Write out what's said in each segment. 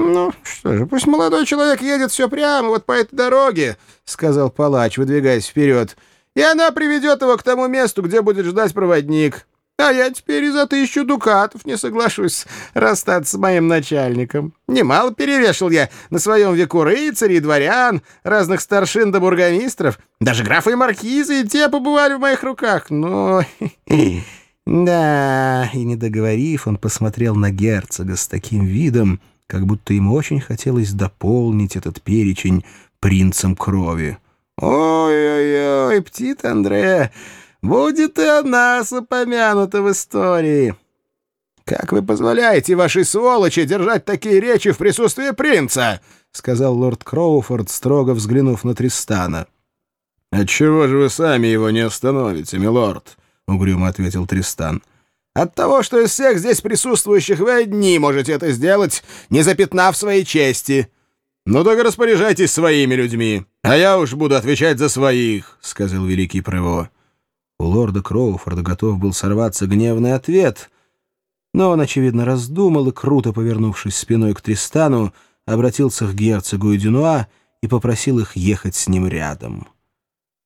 «Ну, что же, пусть молодой человек едет все прямо вот по этой дороге», — сказал палач, выдвигаясь вперед, «и она приведет его к тому месту, где будет ждать проводник. А я теперь и за тысячу дукатов не соглашусь расстаться с моим начальником. Немало перевешал я на своем веку рыцарей, дворян, разных старшин да бургомистров. Даже графы и маркизы и те побывали в моих руках. Но... Да, и не договорив, он посмотрел на герцога с таким видом, как будто ему очень хотелось дополнить этот перечень принцем крови. «Ой-ой-ой, птит Андре, будет и о нас упомянуто в истории. Как вы позволяете вашей сволочи держать такие речи в присутствии принца?» — сказал лорд Кроуфорд, строго взглянув на Тристана. «Отчего же вы сами его не остановите, милорд?» — угрюмо ответил Тристан. От того, что из всех здесь присутствующих вы одни можете это сделать, не запятнав своей чести. Ну так распоряжайтесь своими людьми, а я уж буду отвечать за своих, — сказал великий Прево. У лорда Кроуфорда готов был сорваться гневный ответ, но он, очевидно, раздумал и, круто повернувшись спиной к Тристану, обратился к герцогу и Дюнуа и попросил их ехать с ним рядом.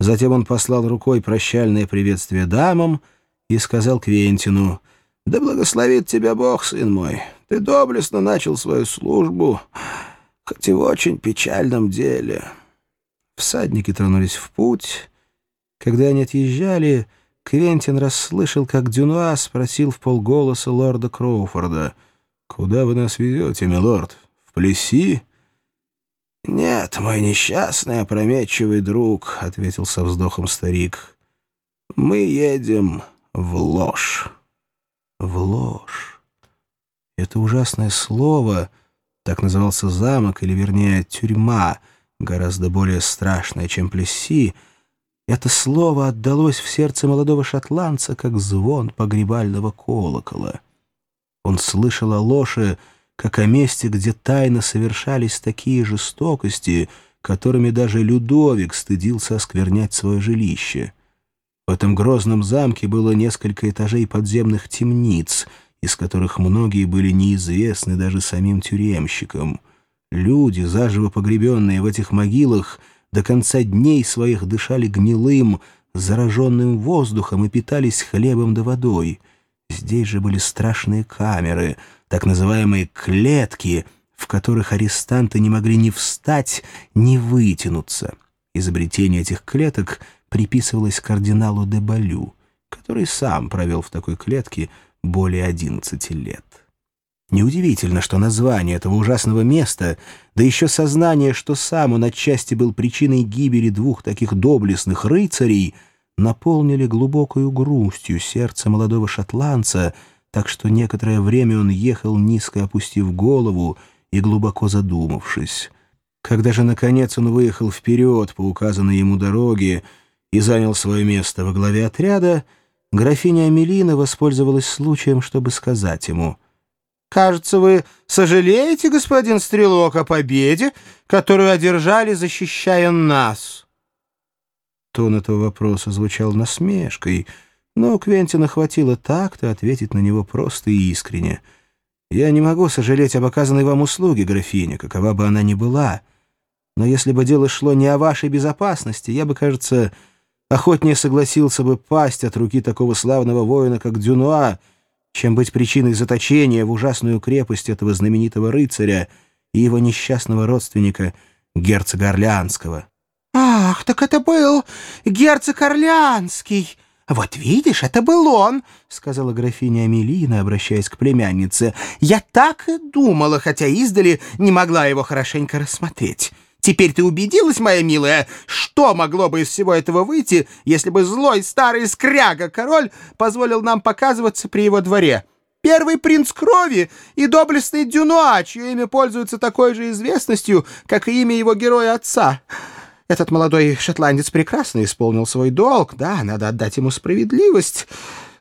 Затем он послал рукой прощальное приветствие дамам — и сказал Квентину, «Да благословит тебя Бог, сын мой, ты доблестно начал свою службу, хоть и в очень печальном деле». Всадники тронулись в путь. Когда они отъезжали, Квентин расслышал, как Дюнуа спросил в полголоса лорда Кроуфорда, «Куда вы нас везете, милорд? В Плеси?» «Нет, мой несчастный опрометчивый друг», — ответил со вздохом старик. «Мы едем в ложь. В ложь. Это ужасное слово, так назывался замок, или, вернее, тюрьма, гораздо более страшная, чем Плесси, это слово отдалось в сердце молодого шотландца, как звон погребального колокола. Он слышал о ложе, как о месте, где тайно совершались такие жестокости, которыми даже Людовик стыдился осквернять свое жилище — в этом грозном замке было несколько этажей подземных темниц, из которых многие были неизвестны даже самим тюремщикам. Люди, заживо погребенные в этих могилах, до конца дней своих дышали гнилым, зараженным воздухом и питались хлебом да водой. Здесь же были страшные камеры, так называемые «клетки», в которых арестанты не могли ни встать, ни вытянуться. Изобретение этих клеток приписывалось кардиналу де Балю, который сам провел в такой клетке более 11 лет. Неудивительно, что название этого ужасного места, да еще сознание, что сам он отчасти был причиной гибели двух таких доблестных рыцарей, наполнили глубокою грустью сердце молодого шотландца, так что некоторое время он ехал низко опустив голову и глубоко задумавшись. Когда же, наконец, он выехал вперед по указанной ему дороге, и занял свое место во главе отряда, графиня Амелина воспользовалась случаем, чтобы сказать ему, «Кажется, вы сожалеете, господин Стрелок, о победе, которую одержали, защищая нас?» Тон этого вопроса звучал насмешкой, но Квентина хватило так-то ответить на него просто и искренне. «Я не могу сожалеть об оказанной вам услуге, графиня, какова бы она ни была. Но если бы дело шло не о вашей безопасности, я бы, кажется, охотнее согласился бы пасть от руки такого славного воина, как Дюнуа, чем быть причиной заточения в ужасную крепость этого знаменитого рыцаря и его несчастного родственника, герцога Орлеанского. «Ах, так это был герцог Орлеанский!» «Вот видишь, это был он», — сказала графиня Амелина, обращаясь к племяннице. «Я так и думала, хотя издали не могла его хорошенько рассмотреть». Теперь ты убедилась, моя милая, что могло бы из всего этого выйти, если бы злой старый скряга-король позволил нам показываться при его дворе? Первый принц крови и доблестный Дюнуа, чье имя пользуется такой же известностью, как и имя его героя-отца. Этот молодой шотландец прекрасно исполнил свой долг, да, надо отдать ему справедливость.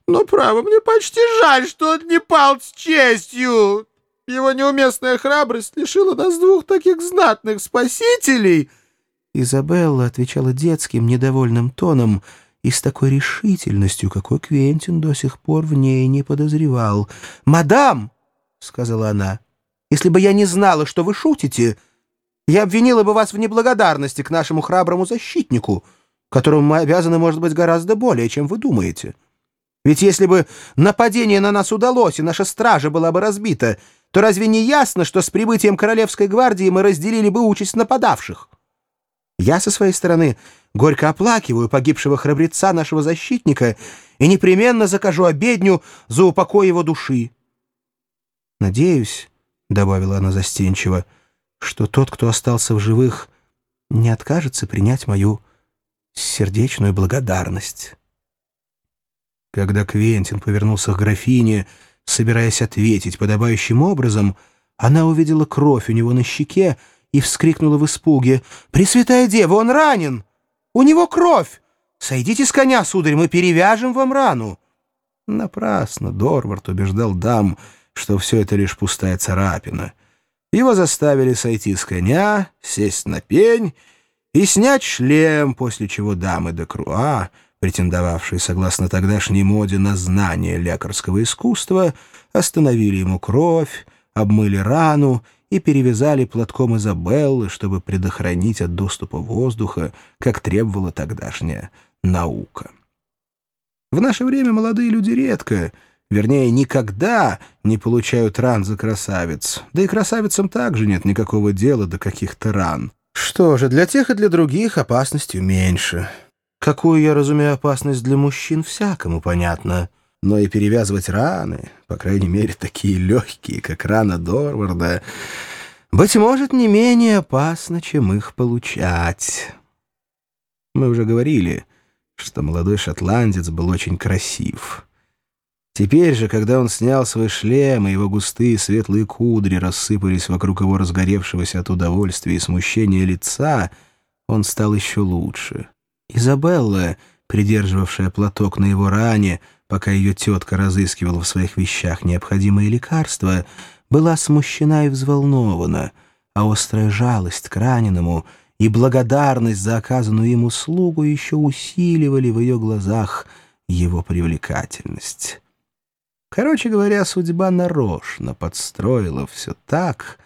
Но, право, мне почти жаль, что он не пал с честью. Его неуместная храбрость лишила нас двух таких знатных спасителей!» Изабелла отвечала детским, недовольным тоном и с такой решительностью, какой Квентин до сих пор в ней не подозревал. «Мадам!» — сказала она. Если бы я не знала, что вы шутите, я обвинила бы вас в неблагодарности к нашему храброму защитнику, которому мы обязаны, может быть, гораздо более, чем вы думаете. Ведь если бы нападение на нас удалось, и наша стража была бы разбита, то разве не ясно, что с прибытием Королевской гвардии мы разделили бы участь нападавших? Я, со своей стороны, горько оплакиваю погибшего храбреца нашего защитника и непременно закажу обедню за упокой его души. Надеюсь, — добавила она застенчиво, — что тот, кто остался в живых, не откажется принять мою сердечную благодарность. Когда Квентин повернулся к графине, собираясь ответить подобающим образом, она увидела кровь у него на щеке и вскрикнула в испуге. «Пресвятая Дева, он ранен! У него кровь! Сойдите с коня, сударь, мы перевяжем вам рану!» Напрасно Дорвард убеждал дам, что все это лишь пустая царапина. Его заставили сойти с коня, сесть на пень и снять шлем, после чего дамы де Круа, претендовавшие, согласно тогдашней моде, на знание лекарского искусства, остановили ему кровь, обмыли рану и перевязали платком Изабеллы, чтобы предохранить от доступа воздуха, как требовала тогдашняя наука. В наше время молодые люди редко, вернее, никогда не получают ран за красавиц, да и красавицам также нет никакого дела до каких-то ран. Что же, для тех и для других опасностью меньше. Какую я разумею опасность для мужчин, всякому понятно. Но и перевязывать раны, по крайней мере, такие легкие, как рана Дорварда, быть может, не менее опасно, чем их получать. Мы уже говорили, что молодой шотландец был очень красив. Теперь же, когда он снял свой шлем, и его густые светлые кудри рассыпались вокруг его разгоревшегося от удовольствия и смущения лица, он стал еще лучше. Изабелла, придерживавшая платок на его ране, пока ее тетка разыскивала в своих вещах необходимые лекарства, была смущена и взволнована, а острая жалость к раненому и благодарность за оказанную ему услугу еще усиливали в ее глазах его привлекательность. Короче говоря, судьба нарочно подстроила все так,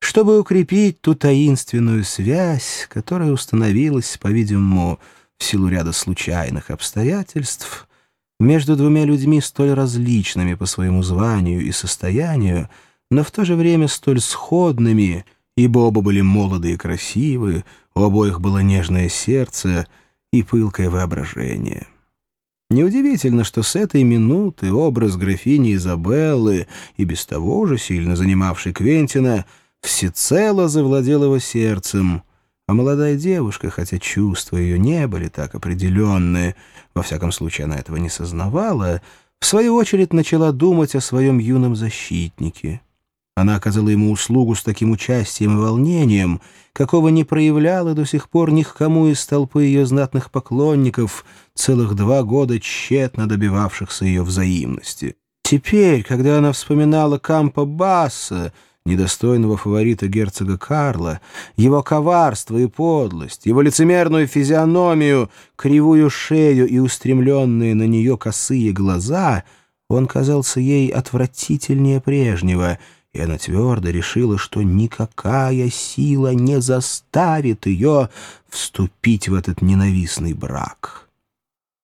чтобы укрепить ту таинственную связь, которая установилась, по-видимому, в силу ряда случайных обстоятельств, между двумя людьми столь различными по своему званию и состоянию, но в то же время столь сходными, ибо оба были молоды и красивы, у обоих было нежное сердце и пылкое воображение. Неудивительно, что с этой минуты образ графини Изабеллы и без того же сильно занимавший Квентина всецело завладел его сердцем — а молодая девушка, хотя чувства ее не были так определенные, во всяком случае она этого не сознавала, в свою очередь начала думать о своем юном защитнике. Она оказала ему услугу с таким участием и волнением, какого не проявляла до сих пор ни к кому из толпы ее знатных поклонников, целых два года тщетно добивавшихся ее взаимности. Теперь, когда она вспоминала Кампа Басса, недостойного фаворита герцога Карла, его коварство и подлость, его лицемерную физиономию, кривую шею и устремленные на нее косые глаза, он казался ей отвратительнее прежнего, и она твердо решила, что никакая сила не заставит ее вступить в этот ненавистный брак».